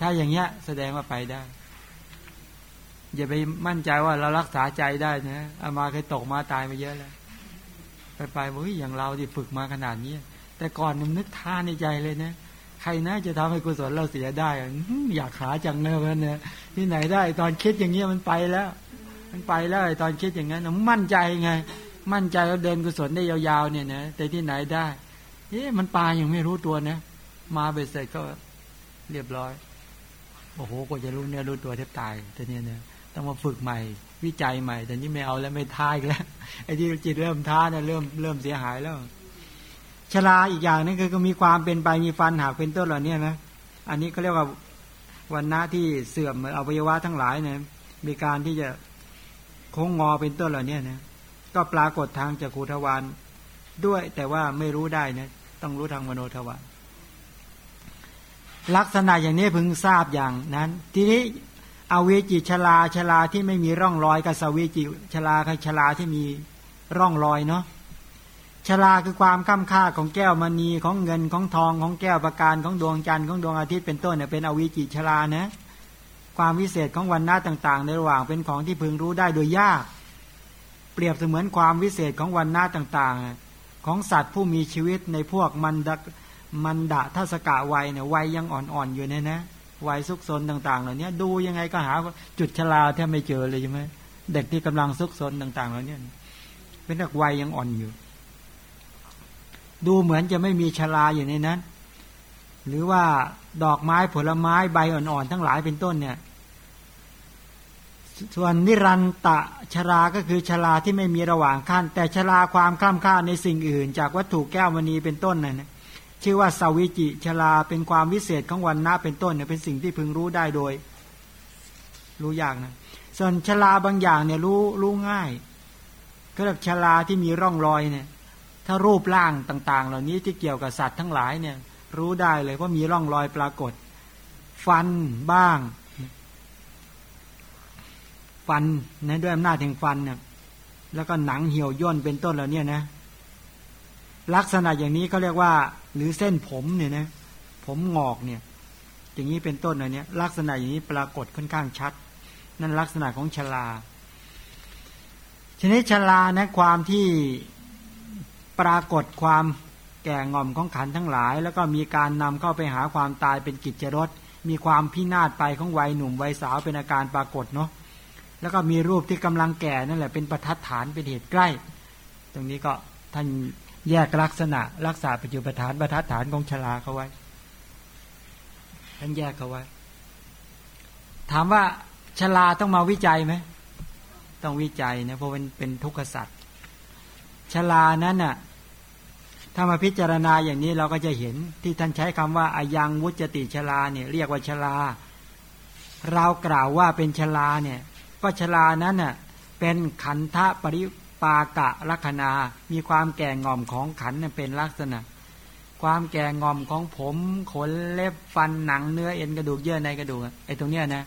ถ้าอย่างเงี้ยแสดงว่าไปได้ อย่าไปมั่นใจว่าเรารักษาใจได้นะอามาเคยตกมาตายมาเยอะแล้ว ไปไปเฮ้ยอย่างเราที่ฝึกมาขนาดนี้แต่ก่อนนึกท่าในใจเลยนะใครน่าจะทำให้กุศลเราเสียได้อยากขาจังเลยมันเนี่ยที่ไหนได้ ตอนคิดอย่างเงี้ยมันไปแล้ว มันไปแล้วตอนคิดอย่างนั้นมั่นใจไง มั่นใจเราเดินกุศลได้ยาวๆเนี่ยนะแต่ที่ไหนได้เอ๊ะมันปลายังไม่รู้ตัวนะมาเบ็ดเสร็จก็เรียบร้อย โอ้โหกว่าจะรู้เนี่ยรู้ตัวแทบตายแต่เนี่ยเนี่ยต้องมาฝึกใหม่ วิจัยใหม่ แต่นี่ไม่เอาแล้วไม่ท้ายแล้วไอ้ที่จิตเริ่มท้าเนี่ยเริ่มเริ่มเสียหายแล้วชราอีกอย่างนึงคือก็มีความเป็นไปมีฟันหักเป็นต้นเหล่านี้นะอันนี้เขาเรียกว่าวันหน้าที่เสื่อมอวัยวะทั้งหลายเนี่ยมีการที่จะโค้งงอเป็นต้นเหล่านี้นะก็ปรากฏทางจากขูทวารด้วยแต่ว่าไม่รู้ได้นะต้องรู้ทางมโนทวาร ลักษณะอย่างนี้พึงทราบอย่างนั้น ทีนี้อเวจิชลาชลาที่ไม่มีร่องรอยกับสวิจิชลาคือชลาที่มีร่องรอยเนาะชลาคือความข้ามค่าของแก้วมณีของเงินของทองของแก้วประการของดวงจันทร์ของดวงอาทิตย์เป็นต้นเนี่ยเป็นอวิจิชลานะความวิเศษของวันหน้าต่างๆ ในระหว่างเป็นของที่พึงรู้ได้โดยยาก เปรียบเสมือนความวิเศษของวันหน้าต่างๆ ของสัตว์ผู้มีชีวิตในพวกมันด มันดะทัศกะวัยเนี่ยวัยยังอ่อนๆอยู่เนี่ยนะวัยซุกซนต่างๆ เหล่านี้ดูยังไงก็หาจุดชราแทบไม่เจอเลยใช่ไหมเด็กที่กำลังซุกซนต่างๆเหล่านี้เป็นเด็กวัยยังอ่อนอยู่ ดูเหมือนจะไม่มีชราอยู่ในนั้น หรือว่าดอกไม้ผลไม้ใบอ่อนๆทั้งหลายเป็นต้นเนี่ย ส่วนนิรันตะชราก็คือชราที่ไม่มีระหว่างขั้น แต่ชราความข้ามค่าในสิ่งอื่น จากวัตถุแก้วมณีเป็นต้นนั่น ชื่อว่าสวิจิชลาเป็นความวิเศษของวันนะเป็นต้นเนี่ยเป็นสิ่งที่พึงรู้ได้โดย รู้ยากนะส่วนชลาบางอย่างเนี่ยรู้รู้ง่ายก็แบบชลาที่มีร่องรอยเนี่ย ถ้ารูปร่างต่าง ๆ เหล่านี้ที่เกี่ยวกับสัตว์ทั้งหลายเนี่ย รู้ได้เลยว่ามีร่องรอยปรากฏ ฟันบ้าง ฟันนะด้วยอำนาจแห่งฟันเนี่ยแล้วก็หนังเหี่ยวย่นเป็นต้นเหล่านี้นะลักษณะอย่างนี้เขาเรียกว่า หรือเส้นผมเนี่ยนะผมงอกเนี่ย อย่างนี้เป็นต้นอะไรเนี้ยลักษณะอย่างนี้ปรากฏค่อนข้างชัด นั่นลักษณะของชลาชนิดชลานะความที่ปรากฏความแก่งอมของขันทั้งหลาย แล้วก็มีการนำเข้าไปหาความตายเป็นกิจรสมีความพินาศไปของวัยหนุ่มวัยสาวเป็นอาการปรากฏเนาะแล้วก็มีรูปที่กำลังแก่นั่นแหละเป็นประทัดฐานเป็นเหตุใกล้ ตรงนี้ก็ท่าน แยกลักษณะ รักษาปัจจุบันฐานบรรทัดฐานของชลาเขาไว้ท่านแยกเขาไว้ ถามว่าชลาต้องมาวิจัยไหมต้องวิจัยนะเพราะมันเป็นทุกขสัตว์ชลานั้นน่ะถ้ามาพิจารณาอย่างนี้เราก็จะเห็นที่ท่านใช้คำว่าอายังวุจติชลาเนี่ย เรียกว่าชลา เรากล่าวว่าเป็นชลาเนี่ย ก็ชลานั้นน่ะเป็นขันธปริ ปากะลัคนา มีความแก่งอมของขันเป็นลักษณะ ความแก่งอมของผมขนเล็บฟันหนังเนื้อเอ็นกระดูกเยื่อในกระดูกไอ้ตรงเนี้ยนะ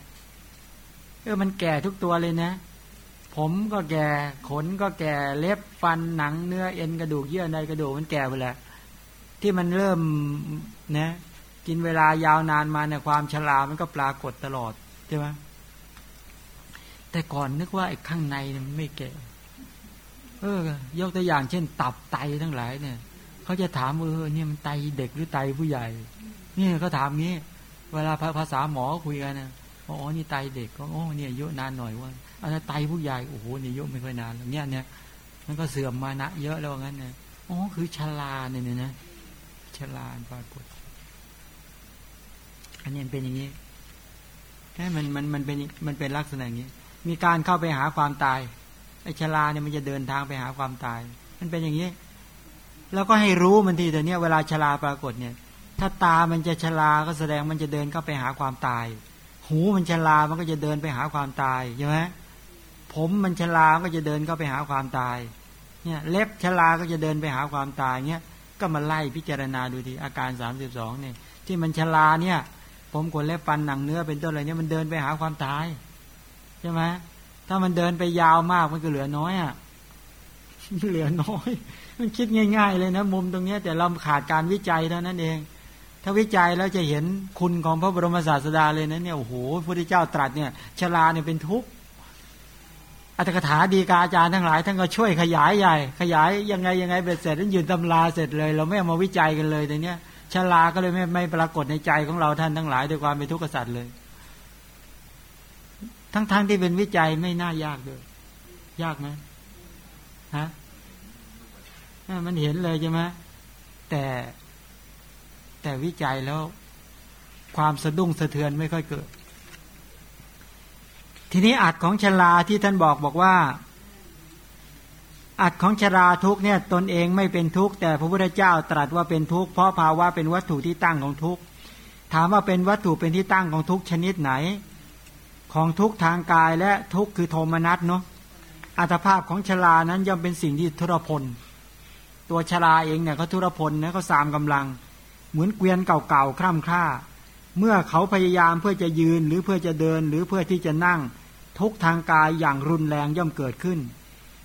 เออมันแก่ทุกตัวเลยนะ ผมก็แก่ขนก็แก่เล็บฟันหนังเนื้อเอ็นกระดูกเยื่อในกระดูกมันแก่ไปแล้วที่มันเริ่มนะกินเวลายาวนานมาเนี่ยความชรามันก็ปรากฏตลอดใช่ไหมแต่ก่อนนึกว่าไอ้ข้างในมันไม่แก่ เออยกตัวอย่างเช่น ตับไตทั้งหลายเนี่ยเขาจะถามเออเนี่ยมันไตเด็กหรือไตผู้ใหญ่ นี่เขาถามงี้ เวลาภาษาหมอคุยกันนะอ๋อนี่ไตเด็กก็อ๋อเนี่ยเยอะนานหน่อยว่าอันนั้นไตผู้ใหญ่โอ้โหเนี่ยเยอะไม่ค่อยนานเนี่ยเนี่ยมันก็เสื่อมมานะเยอะแล้วงั้นนะอ๋อคือชลาเนี่ยนะชลาปรากฏอันนี้เป็นอย่างนี้แค่มันมันมันเป็นมันเป็นลักษณะอย่างนี้ มีการเข้าไปหาความตาย ไอ้ชลาเนี่ยมันจะเดินทางไปหาความตาย มันเป็นอย่างนี้ แล้วก็ให้รู้มันทีแต่เนี้ยเวลาชลาปรากฏเนี่ย ถ้าตามันจะชลาก็แสดงมันจะเดินเข้าไปหาความตาย หูมันชลามันก็จะเดินไปหาความตายใช่ไหมผมมันชลาก็จะเดินเข้าไปหาความตาย เนี่ย เล็บชลาก็จะเดินไปหาความตายเนี่ยก็มาไล่พิจารณาดูทีอาการสามสิบสองเนี่ยที่มันชลาเนี่ย ผมขนเล็บฟันหนังเนื้อเป็นต้นอะไรเนี่ยมันเดินไปหาความตายใช่ไหม ถ้ามันเดินไปยาวมากมันก็เหลือน้อยอะเหลือน้อย มันคิดง่าย ๆ เลยนะ มุมตรงนี้แต่เราขาดการวิจัยเท่านั้นเอง ถ้าวิจัยแล้วจะเห็นคุณของพระบรมศาสดาเลยนะเนี่ยโอ้โหพระพุทธเจ้าตรัสเนี่ยชราเนี่ยเป็นทุกข์อัตถกถาดีกาอาจารย์ทั้งหลายท่านก็ช่วยขยายใหญ่ ขยายยังไงยังไงเบ็ดเสร็จแล้วยืนตำราเสร็จเลย เราไม่เอามาวิจัยกันเลยแต่เนี้ยชราก็เลยไม่ไม่ปรากฏในใจของเราท่านทั้งหลายด้วยความเป็นทุกข์สัตว์เลย ทั้งๆทที่เป็นวิจัยไม่น่ายากเลยยากไหมฮะมันเห็นเลยใช่ไหมแต่แต่วิจัยแล้ว ความสะดุ้งสะเทือนไม่ค่อยเกิด ทีนี้อัดของชลาที่ท่านบอกบอกว่า อัดของชราทุกเนี่ย ตนเองไม่เป็นทุกข์แต่พระพุทธเจ้าตรัสว่าเป็นทุกข์เพราะภาวะเป็นวัตถุที่ตั้งของทุกข์ถามว่าเป็นวัตถุเป็นที่ตั้งของทุกชนิดไหน ของทุกทางกายและทุกคือโทมนัสเนาะอัตภาพของชลานั้นย่อมเป็นสิ่งที่ทุรพล ตัวชลาเองเนี่ยเขาทุรพลนะเขาสามกำลัง เหมือนเกวียนเก่าๆคร่ำคร่า เมื่อเขาพยายามเพื่อจะยืนหรือเพื่อจะเดินหรือเพื่อที่จะนั่ง ทุกทางกายอย่างรุนแรงย่อมเกิดขึ้น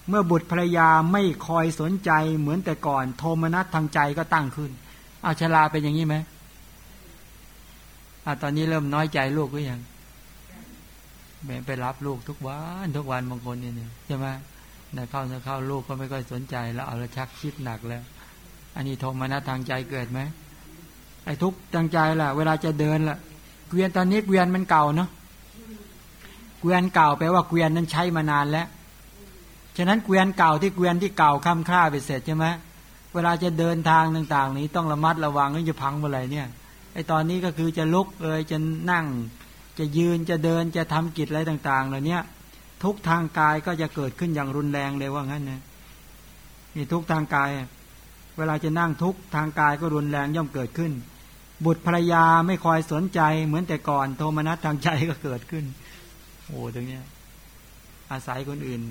เมื่อบุตรภรรยาไม่คอยสนใจเหมือนแต่ก่อน โทมนัสทางใจก็ตั้งขึ้นเอาชลาเป็นอย่างนี้ไหมอ่าตอนนี้เริ่มน้อยใจลูกหรือยัง ไปรับลูกทุกวันทุกวันบางคนเนี่ยใช่ไหมนะเข้าจะเข้าลูกก็ไม่ค่อยสนใจ แล้วเอาละชักคิดหนักแล้ว อันนี้โทมนัสทางใจเกิดไหมไอ้ทุกทางใจล่ะ เวลาจะเดินล่ะ เกวียนตอนนี้เกวียนมันเก่าเนาะเกวียนเก่าแปลว่าเกวียนนั้นใช้มานานแล้วฉะนั้นเกวียนเก่าที่เกวียนที่เก่าค้ำค่าไปเสร็จใช่ไหมเวลาจะเดินทางต่าง ๆ นี้ต้องระมัดระวังไม่จะพังเมื่อไรเนี่ยไอ้ตอนนี้ก็คือจะลุกเอยจะนั่ง จะยืนจะเดินจะทำกิจอะไรต่าง ๆ เหล่านี้ทุกทางกายก็จะเกิดขึ้นอย่างรุนแรงเลยว่างั้นนะนี่ทุกทางกาย เวลาจะนั่งทุกทางกายก็รุนแรงย่อมเกิดขึ้น บุตรภรรยาไม่คอยสนใจเหมือนแต่ก่อน โทมนัสทางใจก็เกิดขึ้นโอ้ตรงเนี้ยอาศัยคนอื่น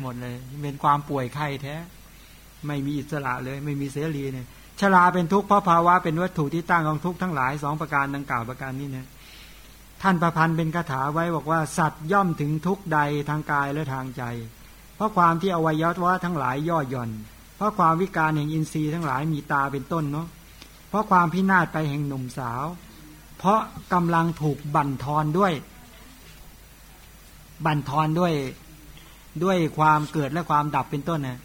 หมดเลย เป็นความป่วยไข้แท้ ไม่มีอิสระเลย ไม่มีเสรีเนี่ยชราเป็นทุกข์เพราะภาวะเป็นวัตถุที่ตั้งของทุกข์ทั้งหลายสองประการดังกล่าวประการนี้นะ ท่านประพันธ์เป็นคาถาไว้บอกว่าสัตว์ย่อมถึงทุกใดทางกายและทางใจ เพราะความที่อวัยวะทั้งหลายย่อหย่อน เพราะความวิการแห่งอินทรีย์ทั้งหลายมีตาเป็นต้นเนาะเพราะความพินาศไปแห่งหนุ่มสาว เพราะกำลังถูกบั่นทอนด้วย บั่นทอนด้วยด้วยความเกิดและความดับเป็นต้นนะ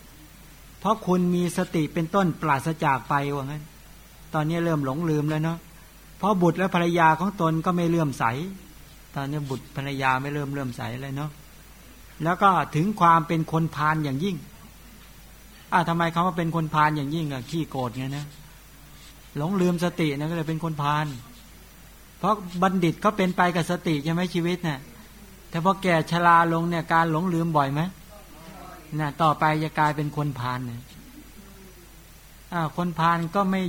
เพราะคุณมีสติเป็นต้นปราศจากไปว่างั้น ตอนนี้เริ่มหลงลืมแล้วเนาะ เพราะบุตรและภรรยาของตนก็ไม่เลื่อมใส ตอนนี้บุตรภรรยาไม่เริ่มเลื่อมใสเลยเนาะแล้วก็ถึงความเป็นคนพาลอย่างยิ่งอ่าทำไมเขาว่าเป็นคนพาลอย่างยิ่งอะขี้โกรธไงนะหลงลืมสตินะก็เลยเป็นคนพาลเพราะบัณฑิตเขาเป็นไปกับสติใช่ไหมชีวิตเนะ่ยแต่พอแก่ชราลงเนี่ยการหลงลืมบ่อยไหมนะต่อไปจะกลายเป็นคนพาลนี่ยอ่าคนพาลก็ไม่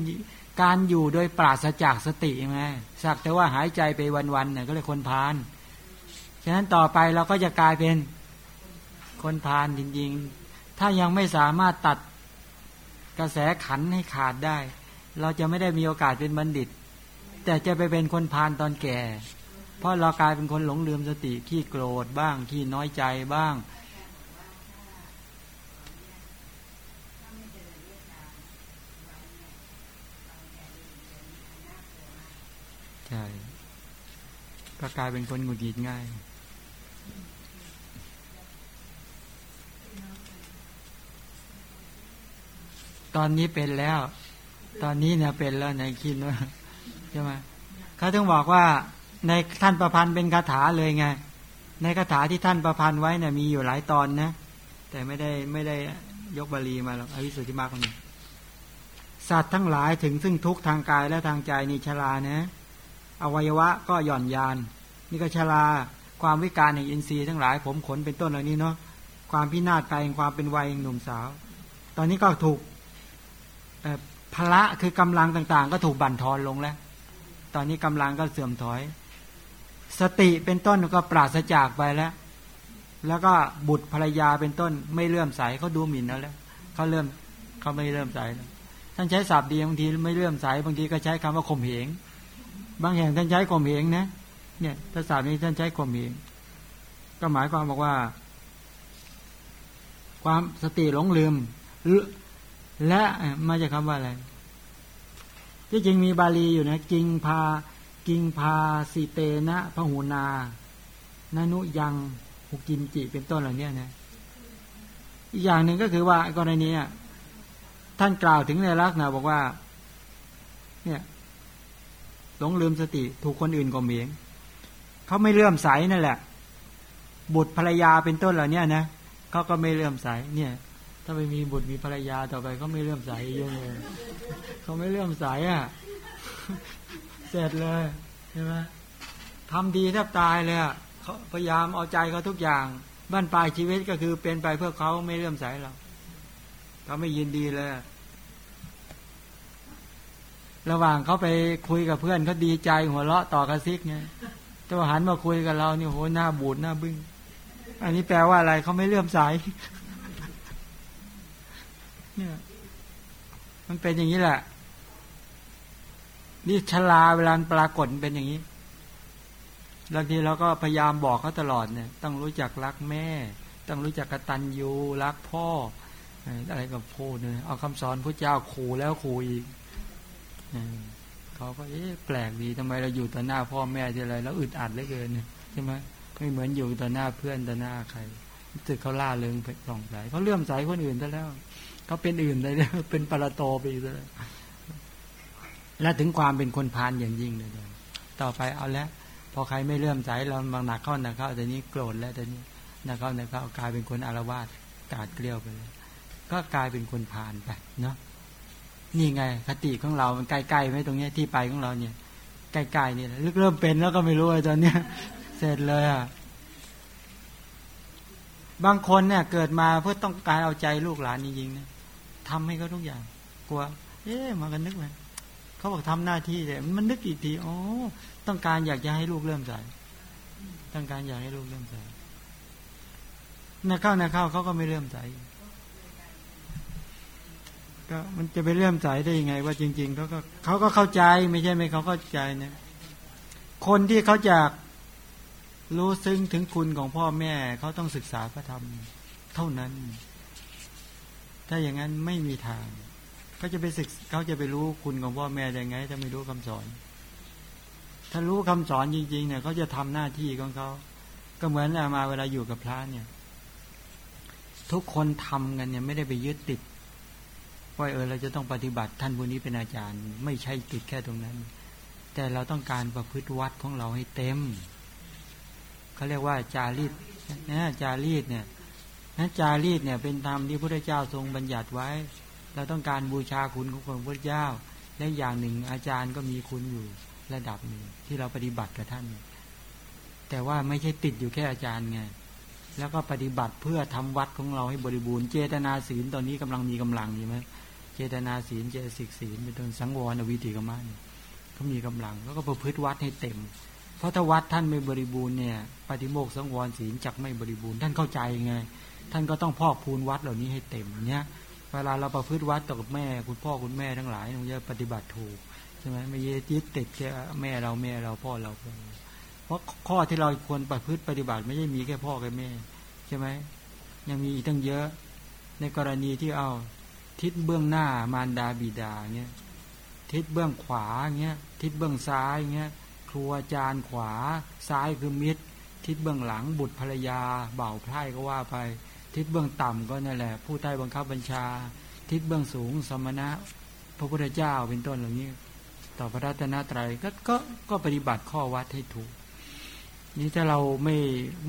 การอยู่โดยปราศจากสติไงสักแต่ว่าหายใจไปวันๆเนี่ยก็เลยคนพาน ฉะนั้นต่อไปเราก็จะกลายเป็นคนพานจริงๆ ถ้ายังไม่สามารถตัดกระแสขันให้ขาดได้ เราจะไม่ได้มีโอกาสเป็นบัณฑิต แต่จะไปเป็นคนพานตอนแก่ เพราะเรากลายเป็นคนหลงลืมสติขี้โกรธบ้างขี้น้อยใจบ้าง ใช่ ก็กลายเป็นคนหงุดหงิดง่าย ตอนนี้เป็นแล้ว ตอนนี้เนี่ยเป็นแล้วในคิดว่าใช่ไหมเขาต้องบอกว่าในท่านประพันธ์เป็นคาถาเลยไง ในคาถาที่ท่านประพันธ์ไว้เนี่ยมีอยู่หลายตอนนะ แต่ไม่ได้ไม่ได้ยกบาลีมาหรอกอวิสุทธิมากคนนี้สัตว์ทั้งหลายถึงซึ่งทุกทางกายและทางใจนิชลานะ อวัยวะก็หย่อนยาน นี่ก็ชราความวิการแห่งอินทรีย์ทั้งหลาย ผมขนเป็นต้นเหล่านี้เนาะความพินาศไปแห่งความเป็นวัยหนุ่มสาว ตอนนี้ก็ถูกพละคือกำลังต่างๆ ก็ถูกบั่นทอนลงแล้ว ตอนนี้กำลังก็เสื่อมถอย สติเป็นต้นก็ปราศจากไปแล้ว แล้วก็บุตรภรรยาเป็นต้น ไม่เลื่อมใสเขาดูหมิ่นแล้วแล้วเขาเริ่มเขาไม่เลื่อมใสท่านใช้ศัพท์ดีบางทีไม่เลื่อมใสบางทีก็ใช้คำว่าข่มเหง บางแห่งท่านใช้ข่มเหงนะ เนี่ยภาษานี้ท่านใช้ข่มเหงก็หมายความบอกว่า ความสติหลงลืมและมาจากคำว่าอะไร ที่จริงมีบาลีอยู่นะกิงพากิงพาสิเตนะพหูนานานุยังหุกินจิเป็นต้นเหล่านี้นะอีกอย่างหนึ่งก็คือว่ากรณีท่านกล่าวถึงในลักษณะบอกว่า เนี่ย หลงลืมสติ ถูกคนอื่นก่มเหงเขาไม่เลื่อมใสนั่นแหละ บุตรภรรยาเป็นต้นเหล่านี้นะเขาก็ไม่เลื่อมใสเนี่ย ถ้าไปมีบุตรมีภรรยาต่อไปเขาไม่เลื่อมใสเยอะเลยเขาไม่เลื่อมใสอะเสร็จเลยใช่ไหมทำดีแทบตายเลยอะเขาพยายามเอาใจเขาทุกอย่าง บ้านปลายชีวิตก็คือเป็นไปเพื่อเขาไม่เลื่อมใสเราเขาไม่ยินดีเลย ระหว่างเขาไปคุยกับเพื่อนเขาดีใจหัวเราะต่อกระซิกไงแต่ว่าหันมาคุยกับเรานี่โหหน้าบูดหน้าบึ้งอันนี้แปลว่าอะไรเขาไม่เลื่อมใสเนี่ย มันเป็นอย่างนี้แหละ นี่ชลาเวลาปรากฏเป็นอย่างนี้บางทีเราก็พยายามบอกเขาตลอดเนี่ย ต้องรู้จักรักแม่ ต้องรู้จักกตัญญูรักพ่ออะไรกับพูดเนี่ยเอาคำสอนพระเจ้าขู่แล้วขู่อีก เขาก็เอ๊ะแปลกดีทำไมเราอยู่ต่อหน้าพ่อแม่ทีไรแล้วอึดอัดเหลือเกินเนี่ยใช่ไหมไม่เหมือนอยู่ต่อหน้าเพื่อนต่อหน้าใครรู้สึกเขาล่าเริงปล่องใสเขาเลื่อมใสคนอื่นซะแล้วเขาเป็นอื่นเลยเป็นปรโตไปอีกแล้วและถึงความเป็นคนพานอย่างยิ่งเลยต่อไปเอาแล้วพอใครไม่เลื่อมใสเราบางหนักเข้าหนักเข้าแต่นี้โกรธแล้วแต่นี้หนักเข้าหนักเข้ากลายเป็นคนอารวาสกาดเกลียวไปเลยก็กลายเป็นคนพานไปเนาะ นี่ไง คติของเรา มันใกล้ๆไหมตรงนี้ที่ไปของเราเนี่ย ใกล้ๆนี่ลึกเริ่มเป็นแล้วก็ไม่รู้ตอนเนี้ย เสร็จเลยอะบางคนเนี่ย เกิดมาเพื่อต้องการเอาใจลูกหลานจริงๆนะทำให้เขาทุกอย่าง กลัว เอ๊ะมากันนึกไหมเขาบอกทำหน้าที่แต่มันนึกอีกทีอ๋อต้องการอยากจะให้ลูกเริ่มใส่ต้องการอยากให้ลูกเริ่มใส่นักเข้านักเข้าเขาก็ไม่เริ่มใส่ ก็มันจะไปเลื่อมใสได้ยังไง ว่าจริง ๆเขาก็เขาก็เข้าใจไม่ใช่ไหมเขาเข้าใจเนะคนที่เขาจะรู้ซึ้งถึงคุณของพ่อแม่เขาต้องศึกษาพระธรรมเท่านั้น ถ้าอย่างนั้นไม่มีทางเขาจะไปศึกเขาจะไปรู้คุณของพ่อแม่ยังไง ถ้าไม่รู้คำสอน ถ้ารู้คำสอนจริง ๆ เนี่ยเขาจะทำหน้าที่ของเขาก็เหมือนมาเวลาอยู่กับพระเนี่ย ทุกคนทำกันเนี่ย ไม่ได้ไปยึดติด ว่าเออเราจะต้องปฏิบัติท่านผู้นี้เป็นอาจารย์ ไม่ใช่ติดแค่ตรงนั้น แต่เราต้องการประพฤติวัดของเราให้เต็มเขาเรียกว่าจารีตนะจารีตเนี่ยนะจารีตเนี่ยเป็นธรรมที่พระเจ้าทรงบัญญัติไว้ เราต้องการบูชาคุณของพระเจ้า และอย่างหนึ่งอาจารย์ก็มีคุณอยู่ระดับหนึ่งที่เราปฏิบัติกับท่าน แต่ว่าไม่ใช่ติดอยู่แค่อาจารย์ไง แล้วก็ปฏิบัติเพื่อทำวัดของเราให้บริบูรณ์เจตนาศีลตอนนี้กำลังมีกำลังอยู่ไหมเจตนาศีลเจตสิกศีลเป็นต้นสังวรวิธีกรรมานเขามีกำลังแล้วก็ประพฤติวัดให้เต็ม เพราะถ้าวัดท่านไม่บริบูรณ์เนี่ย ปฏิโมกสังวรศีลจักไม่บริบูรณ์ท่านเข้าใจไง ท่านก็ต้องพอกพูนวัดเหล่านี้ให้เต็มเนี่ยเวลาเราประพฤติวัดต่อกับแม่ คุณพ่อคุณแม่ทั้งหลายเราจะปฏิบัติถูกใช่ไหมไม่ยึดติดแค่แม่เราแม่เราพ่อเรา เพราะข้อที่เราควรประพฤติปฏิบัติไม่ใช่มีแค่พ่อแค่แม่ ใช่ไหมยังมีอีกตั้งเยอะ ในกรณีที่เอาทิศเบื้องหน้ามารดาบิดาเงี้ยทิศเบื้องขวาเงี้ยทิศเบื้องซ้ายเงี้ยครัวจานขวา ซ้ายคือมิตร ทิศเบื้องหลังบุตรภรรยา เบ่าไพร่ก็ว่าไป ทิศเบื้องต่ำก็นั่นแหละ ผู้ใต้บังคับบัญชา ทิศเบื้องสูง สมณะ พระพุทธเจ้าเป็นต้นเหล่านี้ ต่อพระรัตนตรัยก็ก็ก็ปฏิบัติข้อวัดให้ถูก นี่ถ้าเราไม่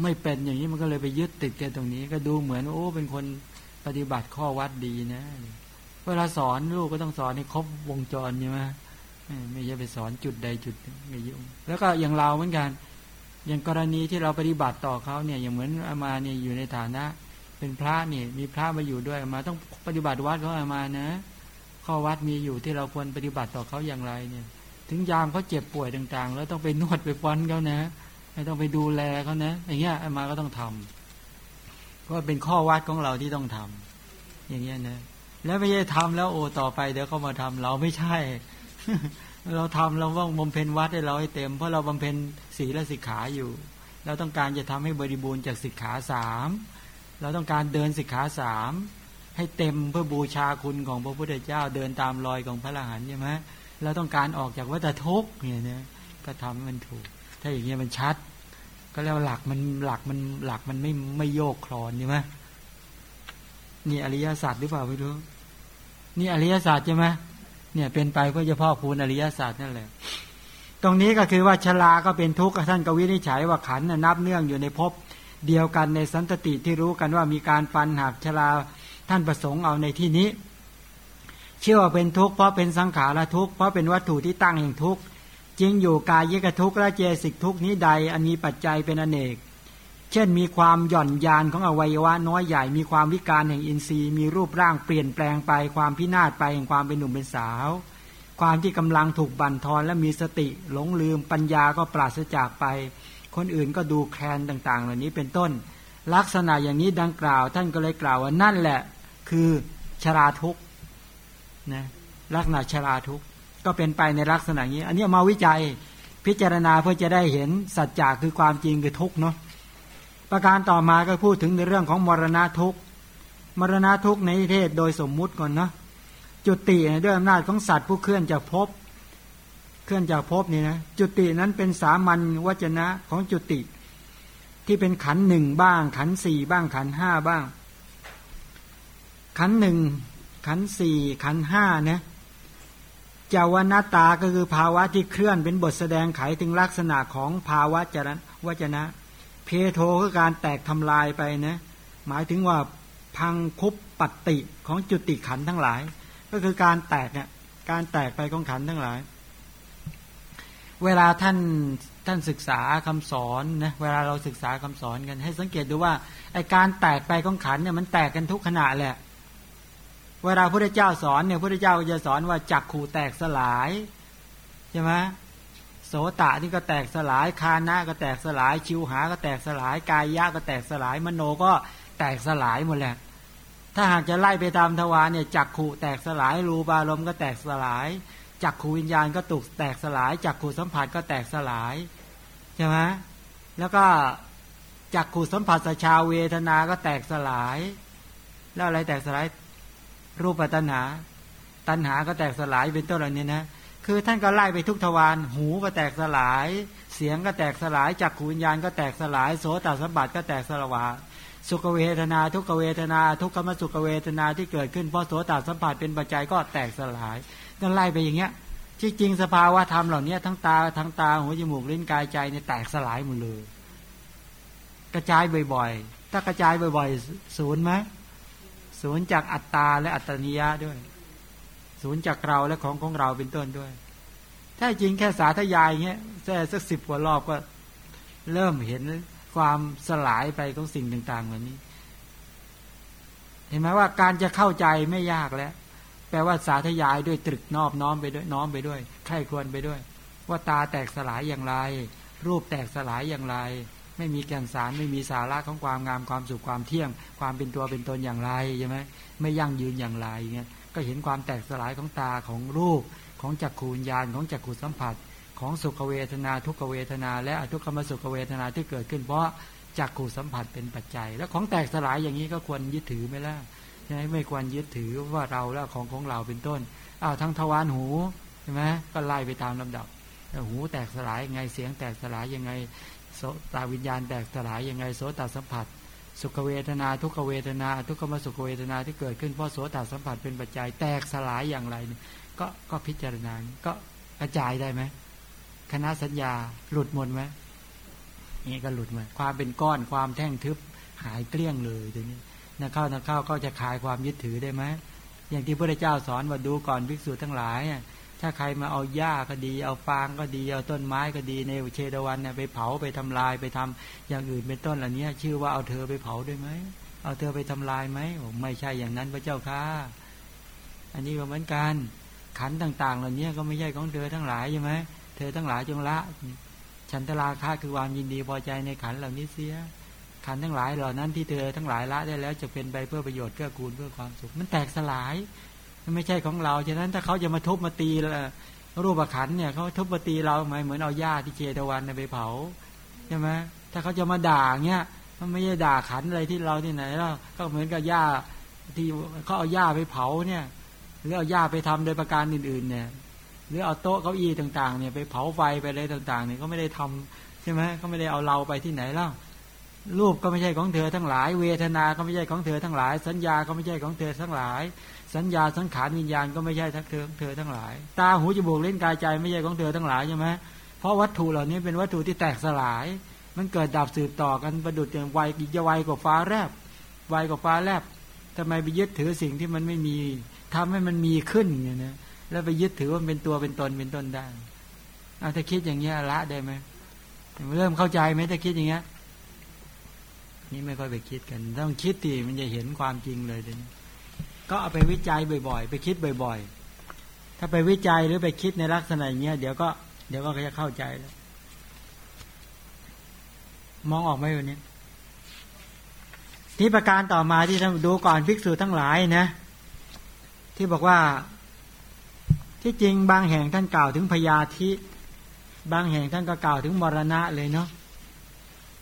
ไม่เป็นอย่างนี้มันก็เลยไปยึดติดแกตรงนี้ ก็ดูเหมือนโอ้เป็นคนปฏิบัติข้อวัดดีนะเวลาสอนลูกก็ต้องสอนให้ครบวงจรใช่ไหมไม่ใช่ไปสอนจุดใดจุดไม่ยุ่งแล้วก็อย่างเราเหมือนกัน อย่างกรณีที่เราปฏิบัติต่อเขาเนี่ย อย่างเหมือนอามาเนี่ยอยู่ในฐานะ เป็นพระเนี่ยมีพระมาอยู่ด้วยมาต้องปฏิบัติวัดเขาอามานะ ข้อวัดมีอยู่ที่เราควรปฏิบัติต่อเขาอย่างไรเนี่ย ถึงยามเขาเจ็บป่วยต่างๆ แล้วต้องไปนวดไปฟ้อนเขานะ ไม่ต้องไปดูแลเขานะอย่างเงี้ยอามาก็ต้องทำก็เป็นข้อวัดของเราที่ต้องทำอย่างเงี้ยนะแล้วไม่ใช่ทำแล้วโอ้ต่อไปเดี๋ยวเขามาทำเราไม่ใช่ เราทำเราต้องบำเพ็ญวัดให้เราให้เต็ม เพราะเราบำเพ็ญศีลสิกขาอยู่ เราต้องการจะทำให้บริบูรณ์จากสิกขาสามเราต้องการเดินสิกขาสามให้เต็มเพื่อบูชาคุณของพระพุทธเจ้าเดินตามรอยของพระอรหันต์ใช่ไหมเราต้องการออกจากวัฏทุกข์เนี่ยนะก็ทำให้มันถูก ถ้าอย่างเงี้ยมันชัด ก็แล้วหลักมันหลักมันหลักมันไม่ไม่โยกคลอนใช่ไหมนี่อริยศาสตร์หรือเปล่าไม่รู้ นี่อริยศาสตร์ใช่ไหมเนี่ย เป็นไปเพื่อจะพ่อคูณอริยศาสตร์นั่นแหละ ตรงนี้ก็คือว่าชลาก็เป็นทุกข์ท่านกวินิจฉัยว่าขันนับเนื่องอยู่ในภพเดียวกันในสันตติที่รู้กันว่ามีการฟันหักชลาท่านประสงค์เอาในที่นี้ เชื่อว่าเป็นทุกข์เพราะเป็นสังขารทุกข์เพราะเป็นวัตถุที่ตั้งแห่งทุกข์ จริงอยู่กายยิกทุกข์และเจสิกทุกข์นี้ใด อันมีปัจจัยเป็นอเนก เช่นมีความหย่อนยานของอวัยวะน้อยใหญ่ มีความวิการแห่งอินทรีย์ มีรูปร่างเปลี่ยนแปลงไป ความพินาศไปแห่งความเป็นหนุ่มเป็นสาว ความที่กำลังถูกบั่นทอนและมีสติหลงลืมปัญญาก็ปราศจากไป คนอื่นก็ดูแคลนต่าง ๆ เหล่านี้เป็นต้น ลักษณะอย่างนี้ดังกล่าว ท่านก็เลยกล่าวว่านั่นแหละ คือชราทุกนะลักษณะชราทุก ก็เป็นไปในลักษณะนี้ อันนี้มาวิจัยพิจารณาเพื่อจะได้เห็นสัจจะคือความจริงคือทุกเนาะประการต่อมาก็พูดถึงในเรื่องของมรณะทุกมรณะทุกในเทศโดยสมมุติก่อนเนาะจุติด้วยอำนาจของสัตว์ผู้เคลื่อนจากภพเคลื่อนจากภพนี่นะจุตินั้นเป็นสามัญวจนะของจุติ ที่เป็นขันหนึ่งบ้าง ขันสี่บ้างขันห้าบ้าง ขันหนึ่งขันสี่ขันห้านะ จาวนาตาก็คือภาวะที่เคลื่อนเป็นบทแสดงไขถึงลักษณะของภาวะจรวจนะ เพโทคือการแตกทำลายไปนะหมายถึงว่าพังคุปปติของจุติขันทั้งหลาย ก็คือการแตกเนี่ยการแตกไปของขันทั้งหลาย เวลาท่านท่านศึกษาคำสอนนะเวลาเราศึกษาคำสอนกัน ให้สังเกตดูว่าไอการแตกไปของขันเนี่ยมันแตกกันทุกขณะแหละ เวลาพระเจ้าสอนเนี่ยพระเจ้าก็จะสอนว่าจักขู่แตกสลายใช่ไหมโสตะนี่ก็แตกสลายคานะก็แตกสลาย ชิวหาก็แตกสลาย กายยะก็แตกสลาย มโนก็แตกสลายหมดแหละถ้าหากจะไล่ไปตามทวารเนี่ยจักขู่แตกสลาย รูปารมณ์ก็แตกสลายจักขูวิญญาณก็ตกแตกสลายจักขูสัมผัสก็แตกสลายใช่ไหมแล้วก็จักขูสัมผัสชาเวทนาก็แตกสลาย แล้วอะไรแตกสลาย รูปตัณหา ตัณหาก็แตกสลายเป็นต้นเหล่านี้นะคือท่านก็ไล่ไปทุกทวารหูก็แตกสลาย เสียงก็แตกสลายจักขูวิญญาณก็แตกสลายโสตสัมบัติก็แตกสลายสุขเวทนา ทุกเวทนา ทุกขมสุขเวทนาที่เกิดขึ้นเพราะโสตสัมผัสเป็นปัจจัยก็แตกสลายก็ไล่ไปอย่างเงี้ยที่จริงสภาวะธรรมเหล่านี้ทั้งตาทั้งตาหูจมูกลิ้นกายใจเนี่ยแตกสลายหมดเลย กระจายบ่อยๆ ถ้ากระจายบ่อยๆ ศูนย์ไหม ศูนย์จากอัตตาและอัตตนิยะด้วย ศูนย์จากเราและของของเราเป็นต้นด้วย ถ้าจริงแค่สาธยายเงี้ยแค่สักสิบกว่ารอบก็เริ่มเห็นความสลายไปของสิ่งต่างๆเหล่านี้ เห็นไหมว่าการจะเข้าใจไม่ยากแล้ว แปลว่าสาธยายด้วยตรึกนอบน้อมไปด้วยน้อมไปด้วยใครควรไปด้วย ว่าตาแตกสลายอย่างไร รูปแตกสลายอย่างไร ไม่มีแก่นสารไม่มีสาระของความงามความสุขความเที่ยง ความเป็นตัวเป็นตนอย่างไรใช่ไหมไม่ยั่งยืนอย่างไรเงี้ยก็เห็นความแตกสลายของตาของรูปของจักขูญญาณของจักขูสัมผัส ของสุขเวทนาทุกเวทนา และอทุกขมสุขเวทนาที่เกิดขึ้น เพราะจักขูสัมผัสเป็นปัจจัย แล้วของแตกสลายอย่างนี้ก็ควรยึดถือไหมล่ะใช่ไหมไม่ควรยึดถือว่าเราแล้วของของเราเป็นต้นอ้าวทั้งทวารหูใช่ไหมก็ไล่ไปตามลำดับหูแตกสลายยังไงเสียงแตกสลายยังไง โสตวิญญาณแตกสลายยังไงโสตสัมผัส สุขเวทนา ทุกเวทนา ทุกขมสุขเวทนาที่เกิดขึ้นเพราะโสตสัมผัสเป็นปัจจัยแตกสลายอย่างไรเนี่ยก็ก็พิจารณาก็กระจายได้ไหมคณะสัญญาหลุดหมดไหมนี่ก็หลุดมาความเป็นก้อนความแท่งทึบหายเกลี้ยงเลยตรงนี้นักเข้านักเข้าก็จะคลายความยึดถือได้ไหมอย่างที่พระเจ้าสอนว่าดูก่อนภิกษุทั้งหลาย ถ้าใครมาเอาหญ้าก็ดี เอาฟางก็ดี เอาต้นไม้ก็ดีในเชดวันเนี่ยไปเผาไปทำลายไปทำอย่างอื่นเป็นต้นเหล่านี้ชื่อว่าเอาเธอไปเผาได้ไหมเอาเธอไปทำลายไหมไม่ใช่อย่างนั้นพระเจ้าค่ะ อันนี้ก็เหมือนกัน ขันต่างๆ เหล่านี้ก็ไม่ใช่ของเธอทั้งหลายใช่ไหมเธอทั้งหลายจงละ ฉันตราคาคือความยินดีพอใจในขันเหล่านี้เสียขันทั้งหลายเหล่านั้นที่เธอทั้งหลายละได้แล้วจะเป็นไปเพื่อประโยชน์เพื่อกูลเพื่อความสุข มันแตกสลาย ไม่ใช่ของเราฉะนั้นถ้าเขาจะมาทุบมาตีรูปขันเนี่ยเขาทุบมาตีเราไหมเหมือนเอาหญ้าที่เจตวันไปเผาใช่ไหมถ้าเขาจะมาด่าเงี้ยมันไม่ใช่ด่าขันอะไรที่เราที่ไหนเราก็เหมือนกับหญ้าที่เขาเอาหญ้าไปเผาเนี่ยหรือเอาหญ้าไปทำโดยประการอื่น ๆ เนี่ย หรือเอาโต๊ะเก้าอี้ต่างๆ เนี่ยไปเผาไฟไปอะไรต่างๆเนี่ยก็ไม่ได้ทำใช่ไหมก็ไม่ได้เอาเราไปที่ไหนแล้วรูปก็ไม่ใช่ของเธอทั้งหลาย เวทนา ก็ไม่ใช่ของเธอทั้งหลาย สัญญา ก็ไม่ใช่ของเธอทั้งหลาย สัญญาสังขารวิญญาณก็ไม่ใช่ทั้งเธอเธอทั้งหลาย ตาหูจมูกเล่นกายใจไม่ใช่ของเธอทั้งหลายใช่ไหมเพราะวัตถุเหล่านี้เป็นวัตถุที่แตกสลาย มันเกิดดับสืบต่อกันประดุจอย่างไวกิจวัยกว่าฟ้าแลบไวกว่าฟ้าแลบทำไมไปยึดถือสิ่งที่มันไม่มีทำให้มันมีขึ้นเนี่ยนะแล้วไปยึดถือว่าเป็นตัวเป็นตนเป็นต้นได้เอาถ้าคิดอย่างเงี้ยละได้ไหมเริ่มเข้าใจไหมถ้าคิดอย่างเงี้ยนี่ไม่ค่อยไปคิดกัน ต้องคิดทีมันจะเห็นความจริงเลยเดี๋ยวนี้ ก็เอาไปวิจัยบ่อยๆ ไปคิดบ่อย ๆ ถ้าไปวิจัยหรือไปคิดในลักษณะอย่างเงี้ยเดี๋ยวก็เดี๋ยวก็จะเข้าใจแล้วมองออกไหมวันนี้ที่ประการต่อมาที่ท่านดูก่อนภิกษุทั้งหลายนะ ที่บอกว่าที่จริงบางแห่งท่านกล่าวถึงพยาธิบางแห่งท่านก็กล่าวถึงมรณะเลยเนาะ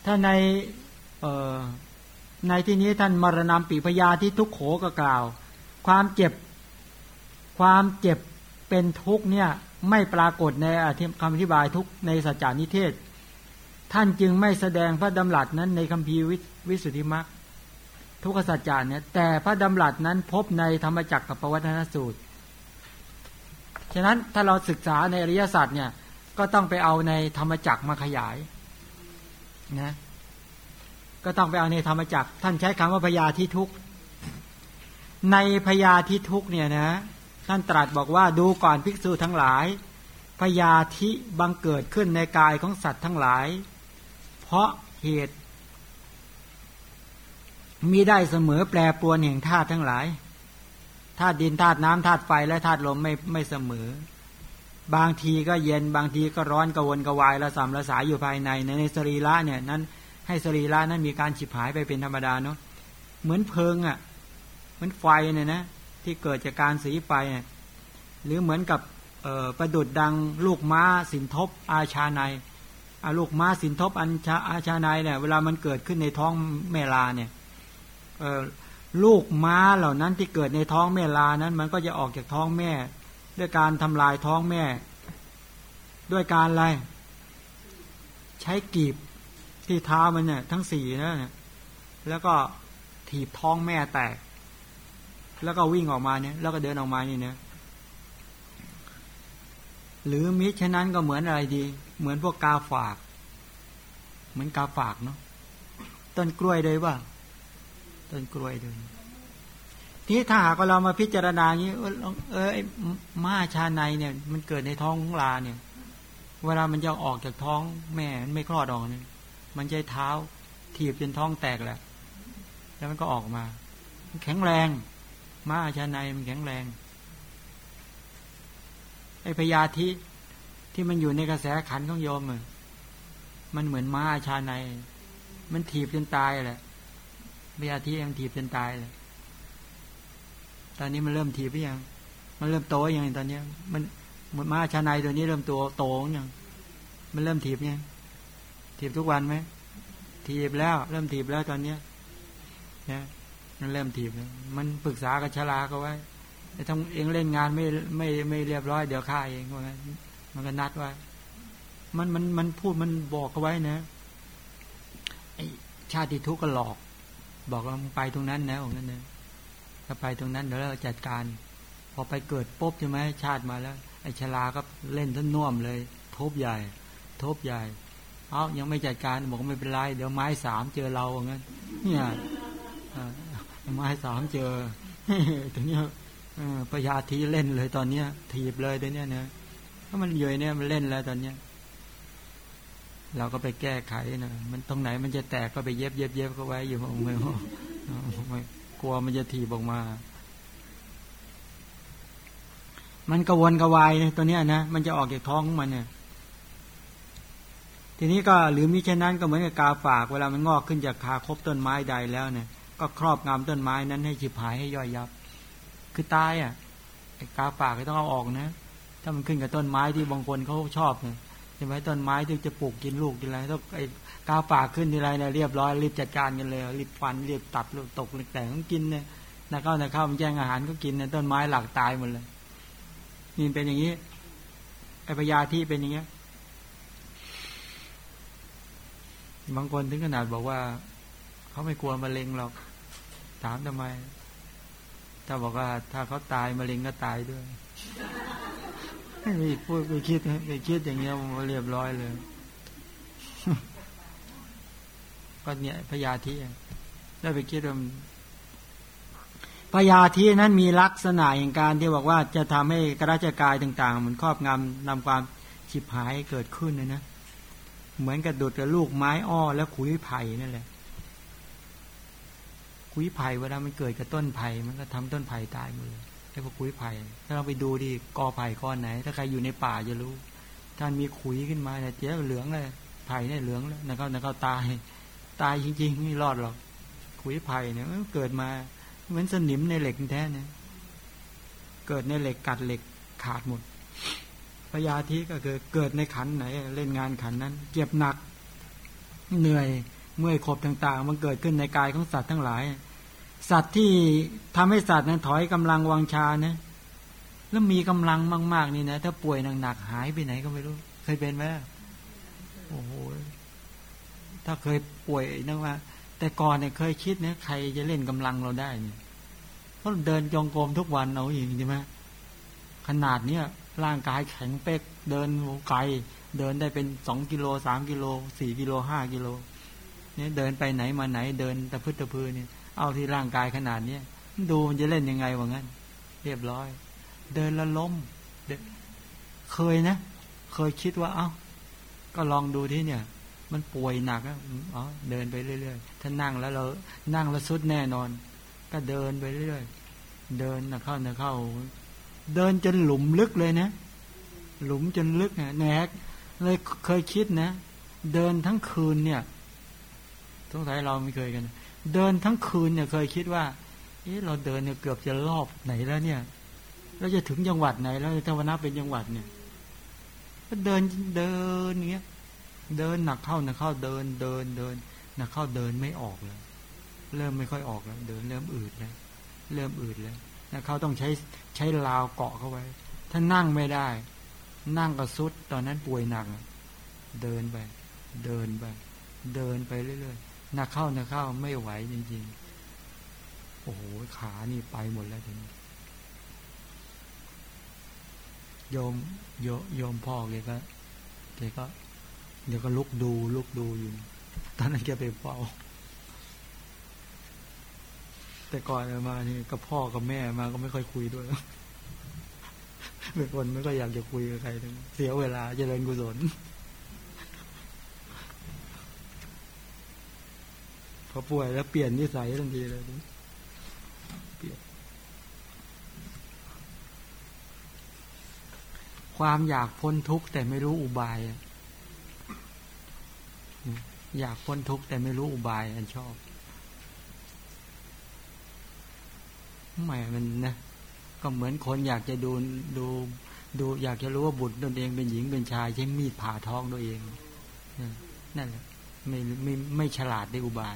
ถ้าในในที่นี้ท่านมรณะปีพยาที่ทุกโขก็กล่าว ความเจ็บ ความเจ็บเป็นทุกเนี่ยไม่ปรากฏในคำอธิบายทุกในสัจจานิเทศ ท่านจึงไม่แสดงพระดำรัสนั้นในคำพีวิสุทธิมรรคทุกขสัจจาเนี่ยแต่พระดำรัสนั้นพบในธรรมจักรกับปวัตนสูตร ฉะนั้นถ้าเราศึกษาในอริยศาสัจเนี่ยก็ต้องไปเอาในธรรมจักรมาขยายนะก็ต้องไปเอาในธรรมจักรท่านใช้คำว่าพยาธิทุก ในพยาธิทุกเนี่ยนะท่านตรัสบอกว่าดูก่อนภิกษุทั้งหลายพยาธิบังเกิดขึ้นในกายของสัตว์ทั้งหลาย เพราะเหตุมีได้เสมอแปรปรวนแห่งธาตุทั้งหลายธาตุดินธาตุน้ำธาตุไฟและธาตุลมไม่ไม่เสมอ บางทีก็เย็นบางทีก็ร้อนกระวนกระวายละสามละสายอยู่ภายในในในสรีระเนี่ยนั้นให้สรีระนั้นมีการฉิบหายไปเป็นธรรมดาเนาะเหมือนเพลิงอะ่ะ มือนไฟเนี่ยนะที่เกิดจากการสีไฟหรือเหมือนกับประดุดดังลูกม้าสินทบอาชาในอาลูกม้าสินทบอัญชาอาชาในเนี่ยเวลามันเกิดขึ้นในท้องแม่ลาเนี่ยลูกม้าเหล่านั้นที่เกิดในท้องแม่ลานั้น มันก็จะออกจากท้องแม่ ด้วยการทำลายท้องแม่ ด้วยการอะไร ใช้กีบที่เท้ามันเนี่ยทั้งสี่นะแล้วก็ถีบท้องแม่แตก แล้วก็วิ่งออกมาเนี่ย แล้วก็เดินออกมานี่เนี่ยหรือมิฉะนั้นก็เหมือนอะไรดี เหมือนพวกกาฝาก เหมือนกาฝากเนาะต้นกล้วยเลยว่าต้นกล้วยด้วยทีถ้าหากเรามาพิจารณาอย่างนี้ เออม้าชาในเนี่ย มันเกิดในท้องของลาเนี่ย เวลามันจะออกจากท้องแม่มันไม่คลอดออกเนี่ยมันใช้เท้าถีบจนท้องแตกแหละแล้วมันก็ออกมา แข็งแรง ม้าชาในมันแข็งแรง ไอพยาธิที่มันอยู่ในกระแสขันของโยมมันเหมือนม้าชาใน มันถีบจนตายแหละพยาธิยังถีบจนตายเลยตอนนี้มันเริ่มถีบหรือยัง มันเริ่มโตยังตอนนี้ มันมันมาชาในตัวนี้เริ่มตัวโตยังมันเริ่มถีบยังถีบทุกวันไหมถีบแล้ว เริ่มถีบแล้วตอนเนี้ยนะ มันเริ่มถีบแล้วมันปรึกษากับชลาก็ไว้ไอ้ทั้งเองเล่นงานไม่ไม่ไม่เรียบร้อยเดี๋ยวฆ่าเองว่างั้นมันก็นัดไว้มันมันมันพูดมันบอกเขาไว้นะไอชาติทุกข์ก็หลอก บอกว่าไปตรงนั้นนะองนั้นนะถ้าไปตรงนั้นเดี๋ยวเราจัดการ พอไปเกิดปุ๊บใช่ไหมชาติมาแล้ว ไอ้ชลาก็เล่นท่านน่วมเลยทุบใหญ่ทุบใหญ่ เอ้ายังไม่จัดการบอกไม่เป็นไรเดี๋ยวไม้สามเจอเราอย่างนั้นเนี่ย ไม้สามเจอตรงนี้พยาธิเล่นเลยตอนเนี้ย ถีบเลยตอนเนี้ยนะถ้ามันเยยเนี่ยมันเล่นแล้วตอนเนี้ย เราก็ไปแก้ไขนะมันตรงไหนมันจะแตกก็ไปเย็บเย็บเย็บก็ไว้อยู่ไม่ไม่กลัวมันจะถีบออกมา มันกวนกวายนะตัวเนี้ยนะมันจะออกจากท้องมันเนี่ยทีนี้ก็หรือมิฉะนั้นก็เหมือนกับกาฝากเวลามันงอกขึ้นจากคาคบต้นไม้ใดแล้วเนี่ย ก็ครอบงำต้นไม้นั้นให้ฉิบหายให้ย่อยยับ คือตายอะไอ้กาฝากก็ต้องเอาออกนะ ถ้ามันขึ้นกับต้นไม้ที่บางคนเขาชอบเนี่ยช่ไหมต้นไม้ที่จะปลูกกินลูกกินอะไรต้องไอ้กาป่าขึ้นทีไรเนี่ยเรียบร้อยรีบจัดการกันเลยรีบฟันรีบตัดรีบตกรีบแต่งกินเนี่ยนักเข้านักเข้ามันแย่งอาหารก็กินเนี่ยต้นไม้หลักตายหมดเลยนี่เป็นอย่างนี้ไอ้พยาธิเป็นอย่างเงี้ยบางคนถึงขนาดบอกว่า เขาไม่กลัวมะเร็งหรอก ถามทำไม ถ้าบอกว่า ถ้าเขาตายมะเร็งก็ตายด้วยไม่พูดไปคิดไปคิดอย่างเงี้ยมันเรียบร้อยเลย ก็เนี่ยพยาธิได้ไปคิดว่าพยาธินั้นมีลักษณะอย่างการที่บอกว่าจะทำให้กระราชกายต่างๆมันครอบงำนำความฉิบหายเกิดขึ้นเลยนะ เหมือนกับดุดกับลูกไม้อ้อแล้วขุยไผ่นั่นแหละ ขุยไผ่เวลามันเกิดกับต้นไผ่มันก็ทำต้นไผ่ตายหมดเลยไอ้พวกขุยไผ่ถ้าเราไปดูดิกอไผ่ก้อนไหน ถ้าใครอยู่ในป่าจะรู้ท่านมีขุยขึ้นมาเนี่ยเจ๊เหลืองเลยไผ่เนี่ยเหลืองแล้วนะเขานะเขาตาย ตายจริงๆไม่รอดหรอกขุยไผ่เนี่ยเกิดมาเหมือนสนิมในเหล็กแท้เนี่ยเกิดในเหล็กกัดเหล็กขาดหมดพยาธิก็คือเกิดในขันไหน เล่นงานขันนั้น เจ็บหนักเหนื่อย เมื่อยขบต่างๆ มันเกิดขึ้นในกายของสัตว์ทั้งหลาย สัตว์ที่ทำให้สัตว์นั้นถอยกำลังวังชานะแล้วมีกำลังมาก ๆ นี่นะ ถ้าป่วยหนักๆหายไปไหนก็ไม่รู้ เคยเป็นไหมโอ้โหถ้าเคยป่วยนะว่า แต่ก่อนเนี่ยเคยคิดนะใครจะเล่นกำลังเราได้เนี่ยเพราะเดินจงกรมทุกวันเอาอย่างใช่ไหมขนาดเนี้ยร่างกายแข็งเป๊กเดินไกลเดินได้เป็นสองกิโลสามกิโลสี่กิโลห้ากิโล เนี่ยเดินไปไหนมาไหนเดินตะพื้นตะพือเนี่ยเอาที่ร่างกายขนาดเนี้ยดูมันจะเล่นยังไงวะงั้น เรียบร้อย เดินแล้วล้มเคยนะ เคยคิดว่า เอา้า ก็ลองดูที่เนี่ย มันป่วยหนักอ๋อเดินไปเรื่อยๆถ้านั่งแล้วเรานั่งแล้วสุดแน่นอน ก็เดินไปเรื่อยๆเดินนะเข้านะเข้า เดินจนหลุมลึกเลยนะ หลุมจนลึกนะแนกเลยเคยคิดนะ เดินทั้งคืนเนี่ย สงสัยเราไม่เคยกัน เดินทั้งคืนเนี่ยเคยคิดว่าเอ๊ะเราเดินเนี่ยเกือบจะรอบไหนแล้วเนี่ยเราจะถึงจังหวัดไหน แล้วถ้าวันนับเป็นจังหวัดเนี่ย ก็เดินเดินเงี้ยเดินหนักเข้าหนักเข้าเดินเดินเดินหนักเข้าเดินไม่ออกแล้วเริ่มไม่ค่อยออกแล้ว เดินเริ่มอืดแล้วเริ่มอืดแล้วนะเขาต้องใช้ใช้ราวเกาะเข้าไว้ ถ้านั่งไม่ได้ นั่งก็สุดตอนนั้นป่วยหนัก เดินไป เดินไป เดินไปเรื่อยๆ นักเข้านักเข้าไม่ไหวจริงๆ โอ้โหขานี่ไปหมดแล้วทีนี้โยมโยโยมพ่อแกก็แกก็เดี๋ยวก็ลุกดูลุกดูอยู่ตอนนั้นแกไปเฝ้าแต่ก่อนมานี่กับพ่อกับแม่มาก็ไม่ค่อยคุยด้วยเป็นคนไม่ค่อยอยากจะคุยกับใครทั้งเสียเวลาเจริญกุศล พอป่วยแล้วเปลี่ยนนิสัยทันทีเลยเปลี่ยนความอยากพ้นทุกข์แต่ไม่รู้อุบาย อยากพ้นทุกข์แต่ไม่รู้อุบายอันชอบไม่มันนะก็เหมือนคนอยากจะดูดูดูอยากจะรู้ว่าบุตรตนเองเป็นหญิงเป็นชายใช้มีดผ่าท้องตัวเองนั่นแหละไม่ไม่ไม่ฉลาดในอุบาย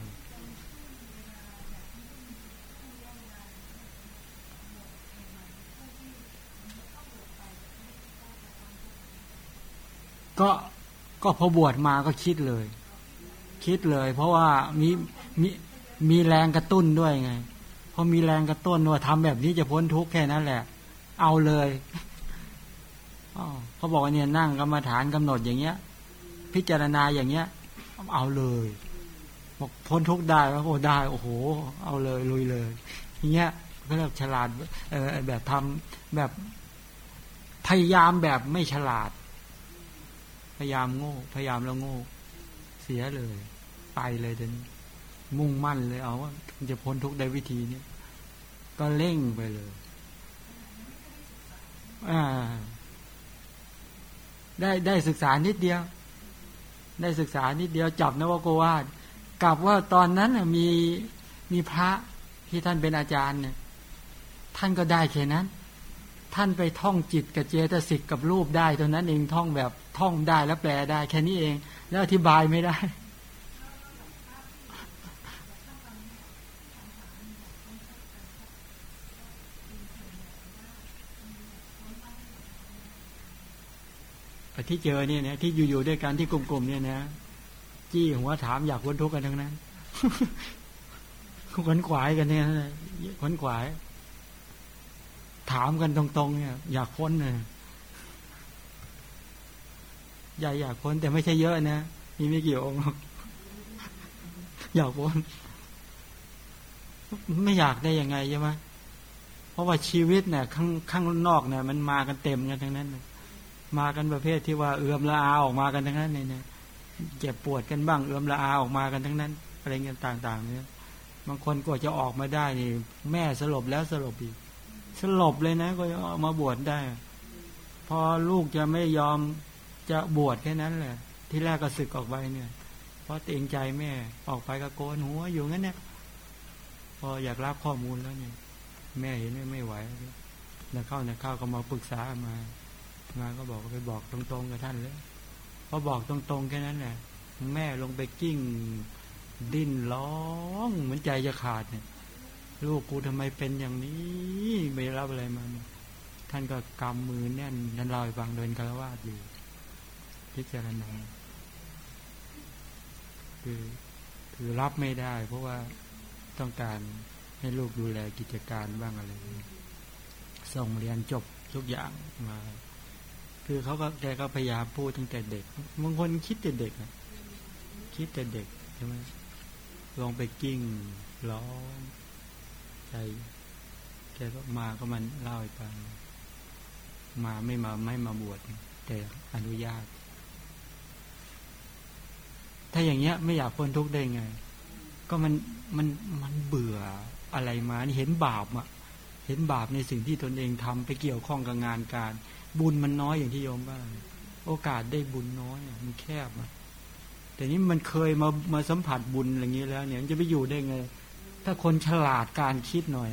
ก็ก็พอบวชมาก็คิดเลย คิดเลย เพราะว่ามีมีมีแรงกระตุ้นด้วยไงพอมีแรงกระตุ้นว่าทำแบบนี้จะพ้นทุกข์แค่นั้นแหละ เอาเลยเขาบอกว่าเนี่ยนั่งกรรมฐานกำหนดอย่างเงี้ย พิจารณาอย่างเงี้ย เอาเลยบอกพ้นทุกข์ได้แล้วโอ้ได้ โอ้โห เอาเลยลุยเลยอย่างเงี้ยก็เรียกฉลาดเออแบบทำแบบพยายามแบบไม่ฉลาด พยายามโง่ พยายามแล้วโง่ เสียเลย ไปเลยเดี๋ยวนี้มุ่งมั่นเลยเอาว่าจะพ้นทุกได้วิธีนี้ก็เร่งไปเลย อ่า ได้ได้ศึกษานิดเดียว ได้ศึกษานิดเดียวจับนวโกวาดกลับว่าตอนนั้นมีมีพระที่ท่านเป็นอาจารย์เนี่ย ท่านก็ได้แค่นั้น ท่านไปท่องจิตกับเจตสิกกับรูปได้ตอนนั้นเองท่องแบบ ท่องได้แล้วแปลได้ แค่นี้เอง แล้วอธิบายไม่ได้ ที่เจอเนี่ยนะที่อยู่ๆด้วยกันที่กลุ่มๆเนี่ยนะจี้หัวถามอยากพ้นทุกข์กันทั้งนั้นขวนขวายกันเนี่ยขวนขวาย ถามกันตรงๆเนี่ยอยากพ้นเนี่ย อยากอยากพ้นแต่ไม่ใช่เยอะนะ มีไม่กี่องค์อยากพ้นไม่อยากได้ยังไงใช่ไหมเพราะว่าชีวิตเนี่ย ข้างข้างนอกเนี่ย มันมากันเต็มกันทั้งนั้น มากันประเภทที่ว่าเอื้อมละอาออกมากันทั้งนั้นเนี่ยเจ็บปวดกันบ้างเอื้อมละอาออกมากันทั้งนั้นอะไรเงี้ยต่าง ๆ เนี่ยบางคนกว่าจะออกมาได้นี่แม่สลบแล้วสลบอีกสลบเลยนะ ก็ออกมาบวชได้ พอลูกจะไม่ยอม จะบวชแค่นั้นแหละ ที่แรกก็สึกออกไปเนี่ย เพราะเต็งใจแม่ออกไปก็โกนหัวอยู่งั้นเนี่ยพออยากรับข้อมูลแล้วเนี่ย แม่เห็นไม่ไหวแล้วเข้าเนี่ยเข้าก็มาปรึกษามา มาก็บอกไปบอกตรงๆกับท่านเลยพอบอกตรงๆแค่นั้นแหละแม่ลงไปกิ้ง ดิ้นร้องเหมือนใจจะขาดเนี่ยลูกกูทำไมเป็นอย่างนี้ไม่รับอะไรมา ท่านก็กำมือแน่นนั่นลอยฟังเดินคารวะอยู่ พิจารณา คือคือรับไม่ได้ เพราะว่าต้องการให้ลูกดูแลกิจการบ้างอะไรส่งเรียนจบทุกอย่างมา คือเขาก็แกก็พยายามพูดตั้งแต่เด็กบางคนคิดแต่เด็กนะคิดแต่เด็กใช่ไหมลองไปกิ้งร้องใจแกก็มาก็มันเล่าให้ฟังมาไม่มาไม่มาบวชแต่อนุญาต ถ้าอย่างเงี้ยไม่อยากพ้นทุกข์ได้ไง ก็มันมันมันเบื่ออะไรมานี่เห็นบาปอะเห็นบาปในสิ่งที่ตนเองทำไปเกี่ยวข้องกับงานการ บุญมันน้อยอย่างที่โยมว่าโอกาสได้บุญน้อยมันแคบอะแต่นี้มันเคยมามาสัมผัสบุญอย่างนี้แล้ว เนี่ยมันจะไปอยู่ได้ไง ถ้าคนฉลาดการคิดหน่อย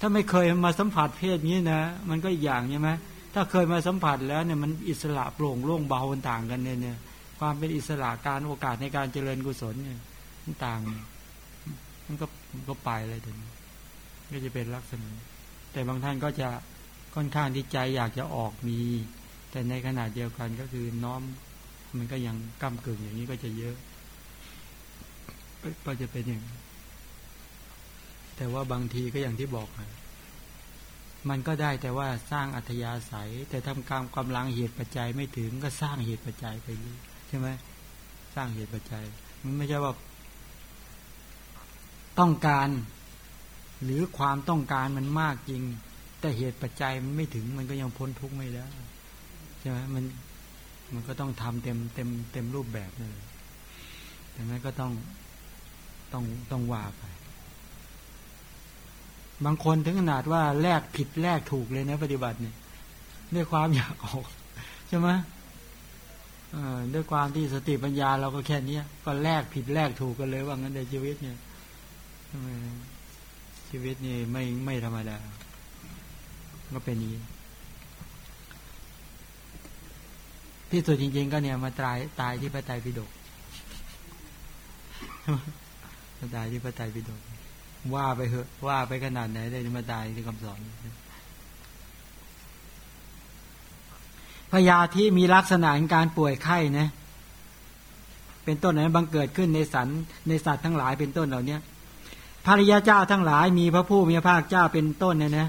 ถ้าไม่เคยมาสัมผัสเพศนี้นะ มันก็อีกอย่างใช่ไหมถ้าเคยมาสัมผัสแล้วเนี่ยมันอิสระโปร่งโล่งเบาต่างกันเนี่ยเนี่ย ความเป็นอิสระการโอกาสในการเจริญกุศลเนี่ยมันต่างมันก็มันก็ไปเลยถึงก็จะเป็นลักษณะ แต่บางท่านก็จะค่อนข้างที่ใจอยากจะออกมี แต่ในขณะเดียวกันก็คือน้อม มันก็ยังก้ากึ่งอย่างนี้ก็จะเยอะ ก็จะเป็นอย่างแต่ว่าบางทีก็อย่างที่บอกมันก็ได้แต่ว่าสร้างอัธยาศัย แต่ทำการมกำลังเหตุปัจจัยไม่ถึงก็สร้างเหตุปัจจัยไปเรื่อย ช่ไหมสร้างเหตุปัจจัย มันไม่ใช่ว่า ต้องการ หรือความต้องการมันมากจริง แต่เหตุปัจจัยมันไม่ถึงมันก็ยังพ้นทุกข์ไม่ได้ใช่ไหมมันมันก็ต้องทำเต็มเต็มเต็มรูปแบบเลยดังนั้นก็ต้องต้องต้องว่าไป บางคนถึงขนาดว่าแลกผิดแลกถูกเลยนะ ปฏิบัติเนี่ยด้วยความอยากออกใช่ไหม ด้วยความที่สติปัญญาเราก็แค่นี้ก็แลกผิดแลกถูกกันเลยว่างั้นในชีวิตเนี่ยชีวิตนี่ไม่ไม่ธรรมดาก็เป็นนี้ ที่สุดจริง ๆ ก็เนี่ยมาตายตายที่พระไตรปิฎกมาตายที่พระไตรปิฎกว่าไปเหอะว่าไปขนาดไหนได้มาตายที่คำสอน พยาที่มีลักษณะการป่วยไข้นะ เป็นต้นนั้นบังเกิดขึ้นในสันในสัตว์ทั้งหลายเป็นต้นเหล่านี้ภริยาเจ้าทั้งหลายมีพระผู้มีพระภาคเจ้าเป็นต้นเนี่ยนะ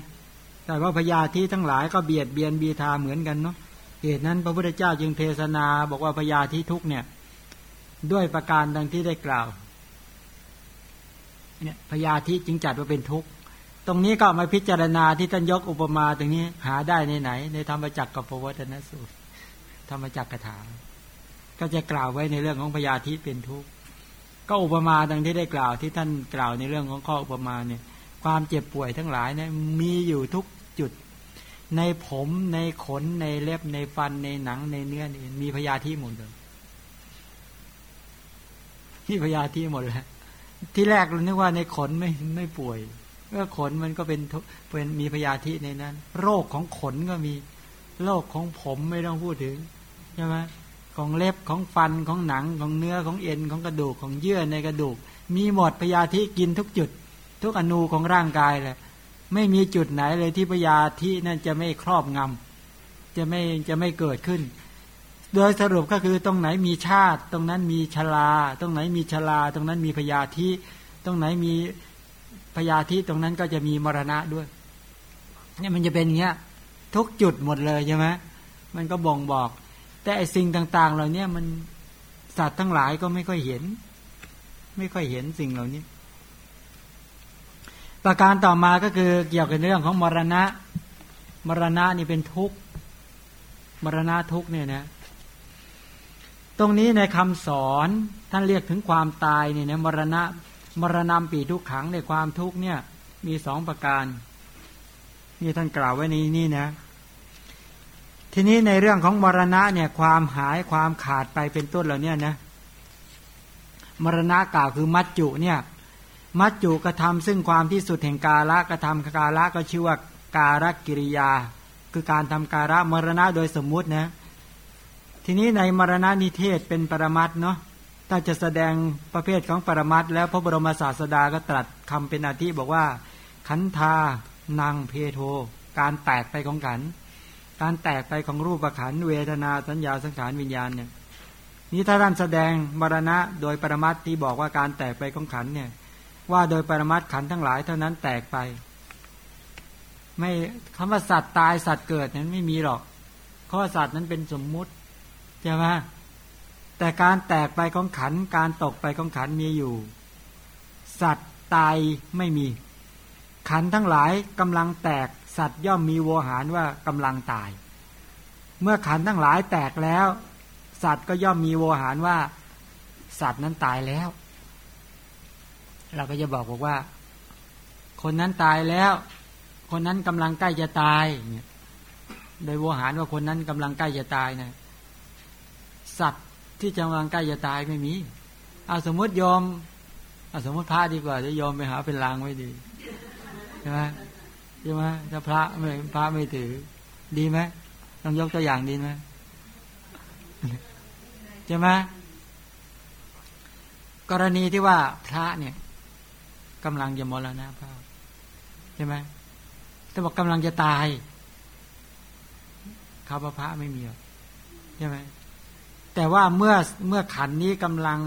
แต่ว่าพยาที่ทั้งหลายก็เบียดเบียนบีทาเหมือนกันเนาะเหตุนั้นพระพุทธเจ้าจึงเทศนาบอกว่าพยาธิทุกเนี่ย ด้วยประการดังที่ได้กล่าวเนี่ยพยาธิจึงจัดว่าเป็นทุกข์ ตรงนี้ก็มาพิจารณาที่ท่านยกอุปมาตรงนี้หาได้ในไหน ในธรรมจักรกับปวัตนสูตร ธรรมจักรกถาก็จะกล่าวไว้ในเรื่องของพยาธิเป็นทุกข์ก็อุปมาดังที่ได้กล่าวที่ท่านกล่าวในเรื่องของข้ออุปมาเนี่ย ความเจ็บป่วยทั้งหลายเนี่ยมีอยู่ทุกจุด ในผมในขนในเล็บในฟันในหนังในเนื้อนี่มีพยาธิหมดเลยที่พยาธิหมดแล้วที่แรกเรานึกว่าในขนไม่ไม่ป่วย เมื่อขนมันก็เป็นเป็นมีพยาธิในนั้น โรคของขนก็มี โรคของผมไม่ต้องพูดถึงใช่ไหมของเล็บของฟันของหนังของเนื้อของเอ็นของกระดูกของเยื่อในกระดูก มีหมดพยาธิกินทุกจุด ทุกอนูของร่างกายเลยไม่มีจุดไหนเลยที่พยาธินั่นจะไม่ครอบงำจะไม่จะไม่เกิดขึ้น โดยสรุปก็คือตรงไหนมีชาติ ตรงนั้นมีชลา ตรงไหนมีชลา ตรงนั้นมีพยาธิตรงไหนมี พยาธิตรงนั้นก็จะมีมรณะด้วยเนี่ยมันจะเป็นอย่างเงี้ยทุกจุดหมดเลยใช่ไหมมันก็บ่งบอก แต่ไอสิ่งต่าง ๆ เหล่านี้มันสัตว์ทั้งหลายก็ไม่ค่อยเห็น ไม่ค่อยเห็นสิ่งเหล่านี้ ประการต่อมาก็คือเกี่ยวกับเรื่องของมรณะ มรณะนี่เป็นทุกข์มรณะทุกข์เนี่ยนะ ตรงนี้ในคำสอนท่านเรียกถึงความตายเนี่ยนะมรณะ มรณะปีทุกขังในความทุกเนี่ยมีสองประการนี่ท่านกล่าวไว้ในนี้นะ ทีนี้ในเรื่องของมรณะเนี่ยความหายความขาดไปเป็นต้นเหล่านี้นะมรณะกล่าวคือมัจจุเนี่ยมัจจุกระทำซึ่งความที่สุดแห่งกาละกระทำกาละก็ชื่อว่าการกิริยา คือการทำการะมรณะโดยสมมุตินะ ทีนี้ในมรณะนิเทศเป็นปรมัตเนาะ ถ้าจะแสดงประเภทของปรมัตแล้วพระบรมศาสดาก็ตรัสคำเป็นอาทิบอกว่า ขันธานางเพโท การแตกไปของขัน การแตกไปของรูปขันเวทนาสัญญาสังขารวิญญาณเนี่ยนี้ถ้าท่านแสดงมรณะโดยปรมัตที่บอกว่าการแตกไปของขันเนี่ย ว่าโดยปรมัตขันทั้งหลายเท่านั้นแตกไป ไม่คำว่าสัตว์ตายสัตว์เกิดนั้นไม่มีหรอกเพราะว่าสัตว์นั้นเป็นสมมุติใช่ไหม แต่การแตกไปของขัน การตกไปของขันมีอยู่ สัตว์ตายไม่มี ขันทั้งหลายกำลังแตกสัตว์ย่อมมีโวหารว่ากำลังตาย เมื่อขันทั้งหลายแตกแล้ว สัตว์ก็ย่อมมีโวหารว่า สัตว์นั้นตายแล้ว เราก็จะบอกบอกว่า คนนั้นตายแล้ว คนนั้นกำลังใกล้จะตายเนี่ยโดยโวหารว่าคนนั้นกำลังใกล้จะตายนะสัตว์ ที่กำลังใกล้จะตายไม่มีเอาสมมติยอมเอาสมมติพระดีกว่าจะยอมไปหาเป็นลางไว้ดีใช่ไหมใช่ไหมถ้าพระไม่พระไม่ถือ ดีไหมต้องยกตัวอย่างดีไหมใช่ไหมกรณีที่ว่าพระเนี่ยกำลังจะมรณะภาพใช่ไหมแต่บอกกำลังจะตายข้าพระพระไม่มีใช่ไหม แต่ว่าเมื่อเมื่อขันนี้กำลัง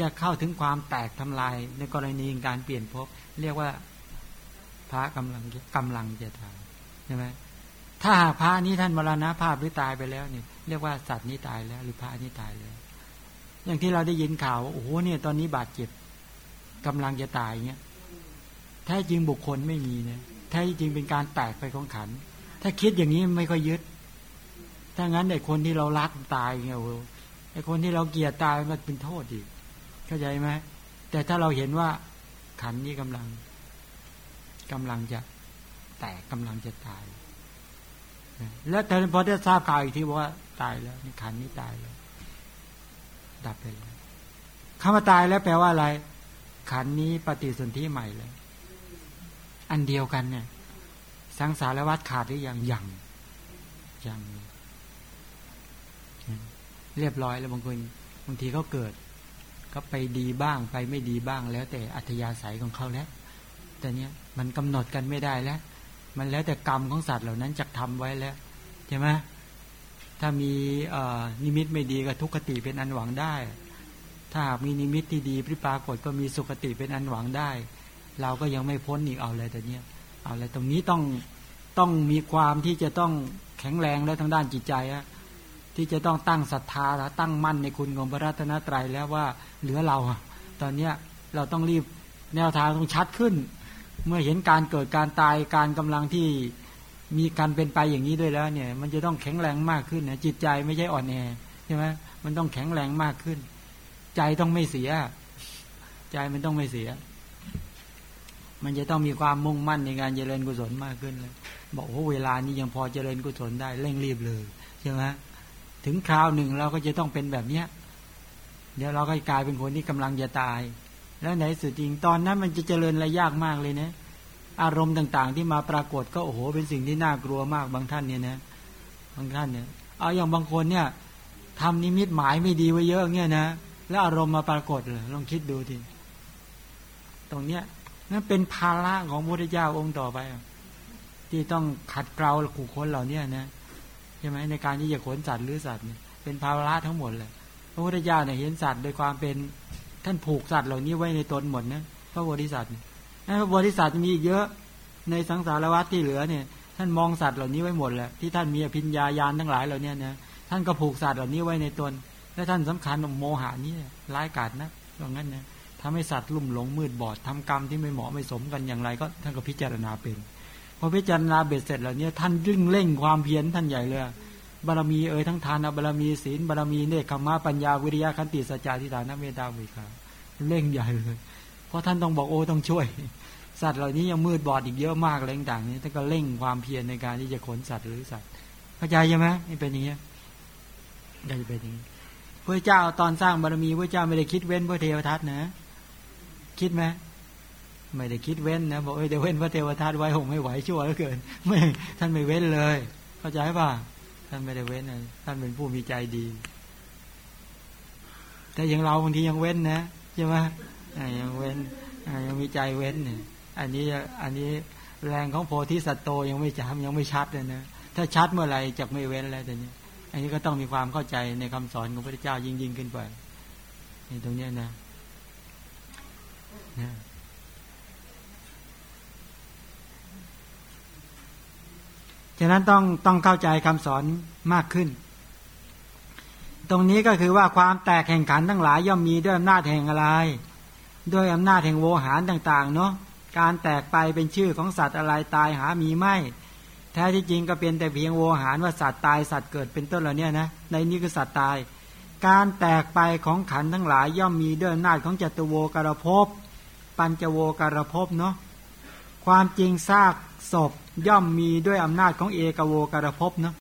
จะเข้าถึงความแตกทำลาย ในกรณีการเปลี่ยนภพเรียกว่าพระกำลังกำลังจะตายใช่ไหมถ้าหากพระนี้ท่านมรณะภาพหรือตายไปแล้วเนี่ยเรียกว่าสัตว์นี้ตายแล้ว หรือพระนี้ตายแล้ว อย่างที่เราได้ยินข่าวโอ้โหเนี่ยตอนนี้บาดเจ็บกำลังจะตายเนี่ยแท้จริงบุคคลไม่มีเนี่ยแท้จริงเป็นการแตกไปของขัน ถ้าคิดอย่างนี้ไม่ค่อยยึด ถ้างั้นไอ้คนที่เรารักตายเงี้ยโอ้ ไอ้คนที่เราเกลียดตายมันเป็นโทษอีกเข้าใจไหมแต่ถ้าเราเห็นว่าขันนี้กำลังกำลังจะแตกกำลังจะตาย แล้วแต่พอได้ทราบข่าวอีกทีว่าตายแล้วนี่ขันนี้ตายแล้วดับไปแล้วคำว่าตายแล้วแปลว่าอะไร ขันนี้ปฏิสนธิใหม่เลย อันเดียวกันเนี่ย สังสารวัฏขาดหรือยังยังยัง เรียบร้อยแล้วบางคนบางทีเขาเกิด ก็ไปดีบ้างไปไม่ดีบ้าง แล้วแต่อัธยาศัยของเขาแล้ว แต่เนี้ยมันกำหนดกันไม่ได้แล้ว มันแล้วแต่กรรมของสัตว์เหล่านั้นจะทำไว้แล้วใช่ไหมถ้ามีนิมิตไม่ดีก็ทุกขติเป็นอันหวังได้ ถ้าหากมีนิมิตที่ดีปรากฏก็มีสุขติเป็นอันหวังได้ เราก็ยังไม่พ้นอีกเอาเลยแต่เนี้ยเอาอะไรตรงนี้ต้องต้องมีความที่จะต้องแข็งแรงแล้วทางด้านจิตใจอะ ที่จะต้องตั้งศรัทธาแล้วตั้งมั่นในคุณของพระรัตนตรัยแล้วว่าเหลือเรา ตอนเนี้ยเราต้องรีบแนวทางต้องชัดขึ้น เมื่อเห็นการเกิดการตายการกำลังที่มีการเป็นไปอย่างนี้ด้วยแล้วเนี่ย มันจะต้องแข็งแรงมากขึ้นนะจิตใจไม่ใช่อ่อนแอใช่ไหมมันต้องแข็งแรงมากขึ้น ใจต้องไม่เสีย ใจมันต้องไม่เสีย มันจะต้องมีความมุ่งมั่นในการเจริญกุศลมากขึ้นเลยบอกว่าเวลานี้ยังพอเจริญกุศลได้เร่งรีบเลยใช่ไหม ถึงคราวหนึ่งเราก็จะต้องเป็นแบบเนี้ยเดี๋ยวเราก็กลายเป็นคนที่กำลังจะตาย แล้วไหนสุดจริงตอนนั้นมันจะเจริญอะไรยากมากเลยนะ อารมณ์ต่างๆ ที่มาปรากฏก็โอ้โห เป็นสิ่งที่น่ากลัวมากบางท่านเนี่ยนะบางท่านเนี่ย เอาอย่างบางคนเนี่ยทำนิมิตหมายไม่ดีไว้เยอะเงี้ยนะแล้วอารมณ์มาปรากฏเลยลองคิดดูทีตรงเนี้ยนั่นเป็นภาระของพระพุทธเจ้าองค์ต่อไปที่ต้องขัดเกลาขู่คนเหล่านี้นะ ใช่ไหมในการที่จะขนสัตว์หรือสัตว์เป็นภาระทั้งหมดเลยพระพุทธเจ้าเนี่ยเห็นสัตว์โดยความเป็นท่านผูกสัตว์เหล่านี้ไว้ในตนหมดนะพระโพธิสัตว์พระโพธิสัตว์มีอีกเยอะในสังสารวัฏที่เหลือเนี่ยท่านมองสัตว์เหล่านี้ไว้หมดแหละที่ท่านมีอภิญญาญาณทั้งหลายเหล่านี้นะท่านก็ผูกสัตว์เหล่านี้ไว้ในตน และท่านสำคัญโมหานี่ร้ายกาจนะตรงนั้นนะทำให้สัตว์ลุ่มหลงมืดบอดทำกรรมที่ไม่เหมาะไม่สมกันอย่างไรก็ท่านก็พิจารณาเป็น พอพิจารณาเบ็ดเสร็จเหล่านี้ท่านยิ่งเร่งความเพียรท่านใหญ่เลยบารมีเอ่ยทั้งทานบารมีศีลบารมีเนคขมาปัญญาวิริยะขันติสัจจะทิฏฐานเมตตาวิคาเร่งใหญ่เลย เพราะท่านต้องบอกโอ้ต้องช่วย สัตว์เหล่านี้ยังมืดบอดอีกเยอะมากอะไรต่างๆนี้ท่านก็เร่งความเพียรในการที่จะขนสัตว์หรือสัตว์เข้าใจใช่ไหมนี่เป็นอย่างเงี้ยจะเป็นอย่างนี้พระเจ้าตอนสร้างบารมีพระเจ้าไม่ได้คิดเว้นพระเทวทัตนะ คิดไหม ไม่ได้คิดเว้นนะบอกเอ้ยเดี๋ยวเว้นพระเทวทัตไว้หงไม่ไหวชั่วเหลือเกิน ไม่ท่านไม่เว้นเลย เข้าใจป่ะท่านไม่ได้เว้นนะท่านเป็นผู้มีใจดี แต่อย่างเราบางทียังเว้นนะใช่ไหมยังเว้นยังมีใจเว้นเนี่ยอันนี้อันนี้แรงของโพธิสัตว์โตยังไม่จำยังไม่ชัดเลยนะถ้าชัดเมื่อไหร่จะไม่เว้นแล้วแต่นี้อันนี้ก็ต้องมีความเข้าใจในคำสอนของพระเจ้ายิ่งยิ่งขึ้นไปในตรงนี้นะนะ ฉะนั้นต้องต้องเข้าใจคำสอนมากขึ้น ตรงนี้ก็คือว่าความแตกแห่งขันทั้งหลายย่อมมีด้วยอำนาจแห่งอะไร ด้วยอำนาจแห่งโวหารต่างๆเนาะการแตกไปเป็นชื่อของสัตว์อะไรตายหามีไม่แท้ที่จริงก็เป็นแต่เพียงโวหารว่าสัตว์ตายสัตว์เกิดเป็นต้นเหล่านี้นะในนี้คือสัตว์ตาย การแตกไปของขันทั้งหลายย่อมมีด้วยอำนาจของจตุโวการภพปัญจโวการภพเนาะความจริงซากศพ ย่อมมีด้วยอำนาจของเอกโวการภพเนาะ